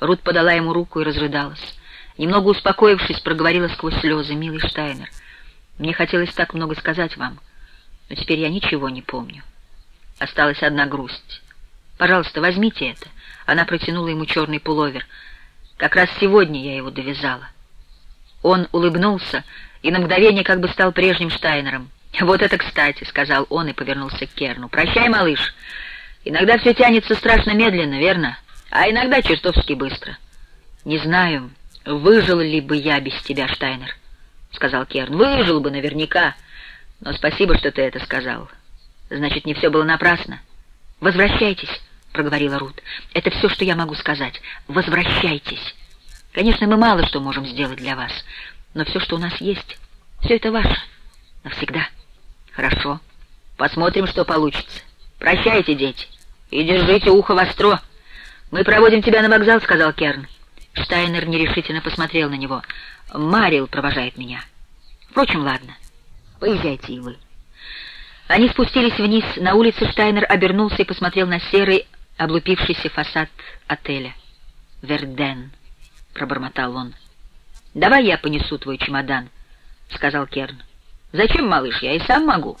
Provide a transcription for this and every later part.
Рут подала ему руку и разрыдалась. Немного успокоившись, проговорила сквозь слезы, «Милый Штайнер, мне хотелось так много сказать вам, но теперь я ничего не помню. Осталась одна грусть. Пожалуйста, возьмите это». Она протянула ему черный пуловер. «Как раз сегодня я его довязала». Он улыбнулся и на мгновение как бы стал прежним Штайнером. «Вот это кстати», — сказал он и повернулся к Керну. «Прощай, малыш. Иногда все тянется страшно медленно, верно? А иногда чертовски быстро. Не знаю, выжил ли бы я без тебя, Штайнер», — сказал Керн. «Выжил бы наверняка. Но спасибо, что ты это сказал. Значит, не все было напрасно. Возвращайтесь». — проговорила Рут. «Это все, что я могу сказать. Возвращайтесь. Конечно, мы мало что можем сделать для вас, но все, что у нас есть, все это ваше. Навсегда. Хорошо. Посмотрим, что получится. Прощайте, дети, и держите ухо востро. Мы проводим тебя на вокзал, — сказал Керн. Штайнер нерешительно посмотрел на него. Марил провожает меня. Впрочем, ладно. Поезжайте и вы. Они спустились вниз. На улице Штайнер обернулся и посмотрел на серый, облупившийся фасад отеля. «Верден», — пробормотал он. «Давай я понесу твой чемодан», — сказал Керн. «Зачем, малыш? Я и сам могу».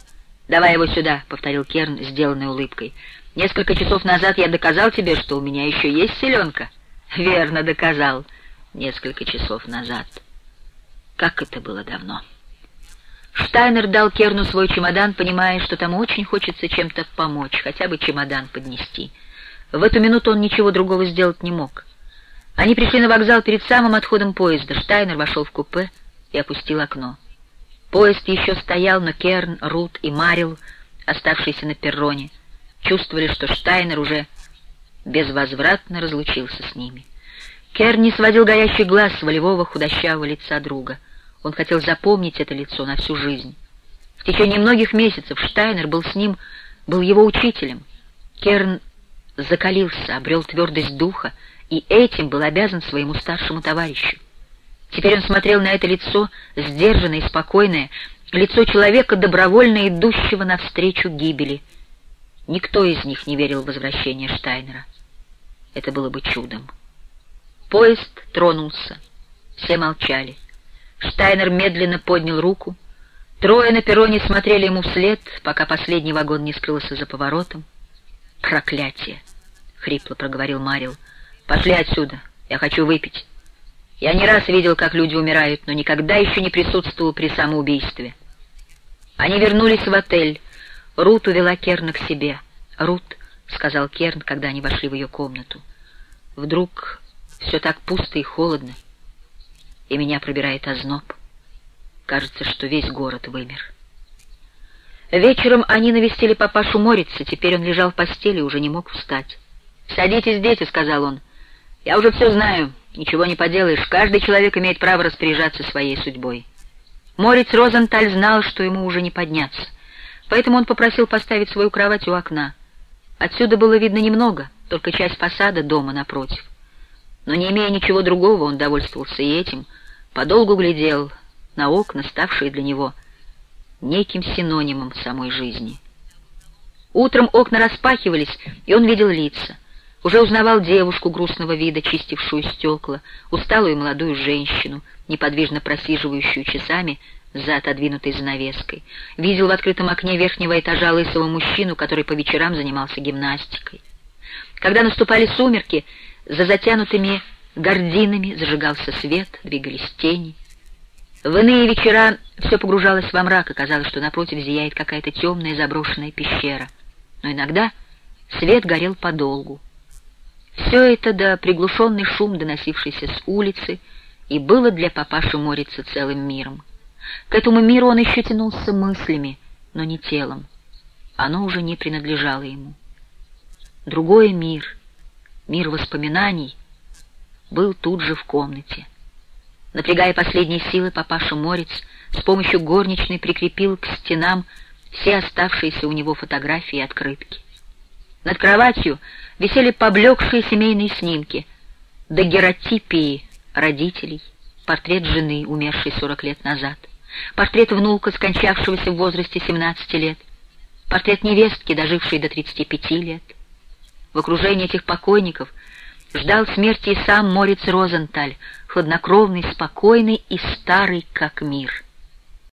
«Давай его сюда», — повторил Керн, сделанной улыбкой. «Несколько часов назад я доказал тебе, что у меня еще есть селенка». «Верно, доказал. Несколько часов назад. Как это было давно». Штайнер дал Керну свой чемодан, понимая, что тому очень хочется чем-то помочь, хотя бы чемодан поднести. В эту минуту он ничего другого сделать не мог. Они пришли на вокзал перед самым отходом поезда. Штайнер вошел в купе и опустил окно. Поезд еще стоял, но Керн, Рут и Марил, оставшиеся на перроне, чувствовали, что Штайнер уже безвозвратно разлучился с ними. Керн не сводил горящий глаз с волевого худощавого лица друга. Он хотел запомнить это лицо на всю жизнь. В течение многих месяцев Штайнер был с ним, был его учителем. Керн закалился, обрел твердость духа, и этим был обязан своему старшему товарищу. Теперь он смотрел на это лицо, сдержанное и спокойное, лицо человека, добровольно идущего навстречу гибели. Никто из них не верил в возвращение Штайнера. Это было бы чудом. Поезд тронулся. Все молчали. Штайнер медленно поднял руку. Трое на перроне смотрели ему вслед, пока последний вагон не скрылся за поворотом. «Проклятие!» — хрипло проговорил Марил. «Пошли отсюда, я хочу выпить. Я не раз видел, как люди умирают, но никогда еще не присутствовал при самоубийстве». Они вернулись в отель. Рут увела Керна к себе. «Рут», — сказал Керн, когда они вошли в ее комнату, — «вдруг все так пусто и холодно, и меня пробирает озноб. Кажется, что весь город вымер». Вечером они навестили папашу Морица, теперь он лежал в постели и уже не мог встать. «Садитесь, дети», — сказал он. «Я уже все знаю, ничего не поделаешь, каждый человек имеет право распоряжаться своей судьбой». Морец Розенталь знал, что ему уже не подняться, поэтому он попросил поставить свою кровать у окна. Отсюда было видно немного, только часть фасада дома напротив. Но не имея ничего другого, он довольствовался и этим, подолгу глядел на окна, ставшие для него — неким синонимом самой жизни. Утром окна распахивались, и он видел лица. Уже узнавал девушку грустного вида, чистившую стекла, усталую молодую женщину, неподвижно просиживающую часами за отодвинутой занавеской. Видел в открытом окне верхнего этажа лысого мужчину, который по вечерам занимался гимнастикой. Когда наступали сумерки, за затянутыми гординами зажигался свет, двигались тени — в иные вечера все погружалось во мрак, и казалось, что напротив зияет какая-то темная заброшенная пещера. Но иногда свет горел подолгу. Все это да приглушенный шум, доносившийся с улицы, и было для папаши Морица целым миром. К этому миру он еще тянулся мыслями, но не телом. Оно уже не принадлежало ему. Другой мир, мир воспоминаний, был тут же в комнате. Напрягая последние силы, папаша Морец с помощью горничной прикрепил к стенам все оставшиеся у него фотографии и открытки. Над кроватью висели поблекшие семейные снимки, дагеротипии родителей, портрет жены, умершей 40 лет назад, портрет внука, скончавшегося в возрасте 17 лет, портрет невестки, дожившей до 35 лет. В окружении этих покойников Ждал смерти и сам Морец Розенталь, хладнокровный, спокойный и старый, как мир.